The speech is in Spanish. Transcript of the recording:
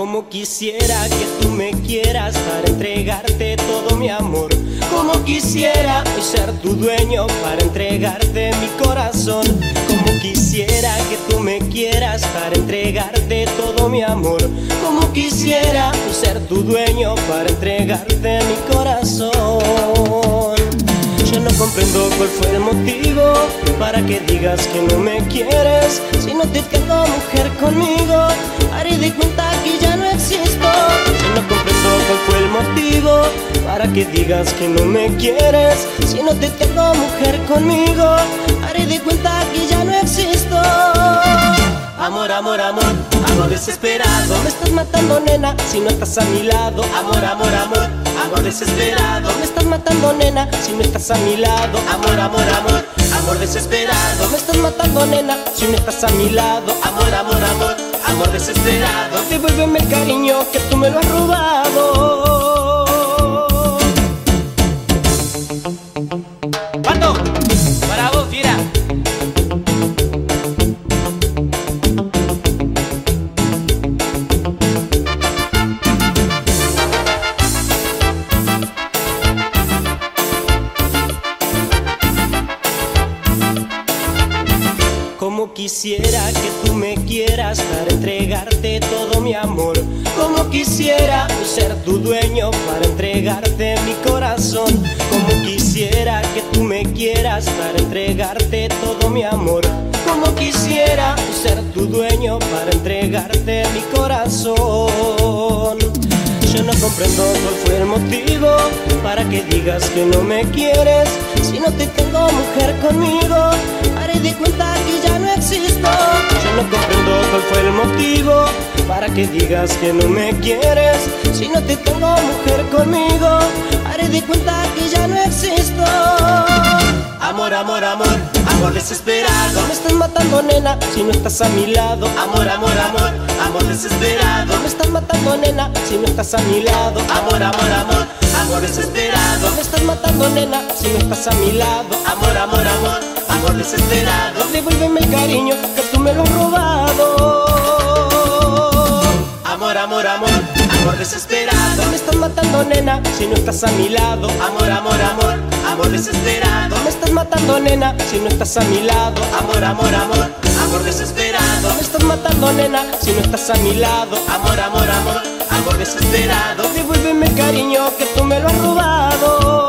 Como quisiera que tú me quieras para entregarte todo mi amor. Como quisiera ser tu dueño para entregarte mi corazón. Como quisiera que tú me quieras para entregarte todo mi amor. Como quisiera ser tu dueño para entregarte mi corazón. Yo no comprendo cuál fue el motivo para que digas que no me quieres. Si no te tengo mujer conmigo, haré de cuenta para que digas que no me quieres. Si no te tengo mujer conmigo, haré de cuenta que ya no existo. Amor, amor, amor, amor desesperado. Me estás matando, nena, si no estás a mi lado. Amor, amor, amor, amor desesperado. Me estás matando, nena, si no estás a mi lado. Amor, amor, amor, amor desesperado. Me estás matando, nena, si no estás a mi lado. Amor, amor, amor, amor desesperado. Devuélveme el cariño que tú me lo has robado. ¡Pato! Para vos, fiera. Como quisiera que tú me quieras para entregarte todo mi amor. Como quisiera ser tu dueño para entregarte mi corazón. Quieras para entregarte todo mi amor. Como quisiera ser tu dueño para entregarte mi corazón. Yo no comprendo cuál fue el motivo para que digas que no me quieres. Si no te tengo mujer conmigo, haré de cuenta que ya no existo. Yo no comprendo cuál fue el motivo para que digas que no me quieres. Si no te tengo mujer conmigo, haré de cuenta que ya no existo. Amor, amor, amor, desesperado. Me estás matando, nena, si no estás a mi lado. Amor, amor, amor, amor desesperado. Me estás matando, nena, si no estás a mi lado. Amor, amor, amor, amor desesperado. Me estás matando, nena, si no estás a mi lado. Amor, amor, amor, amor desesperado. Devuélveme el cariño que tú me lo has robado. Amor, amor, amor, amor desesperado. Me estás matando, nena, si no estás a mi lado. Amor, amor, amor, amor desesperado. Me estás matando, nena, si no estás a mi lado. Amor, amor, amor, amor desesperado. Me estás matando, nena, si no estás a mi lado. Amor, amor, amor, amor desesperado. Devuélveme el cariño que tú me lo has robado.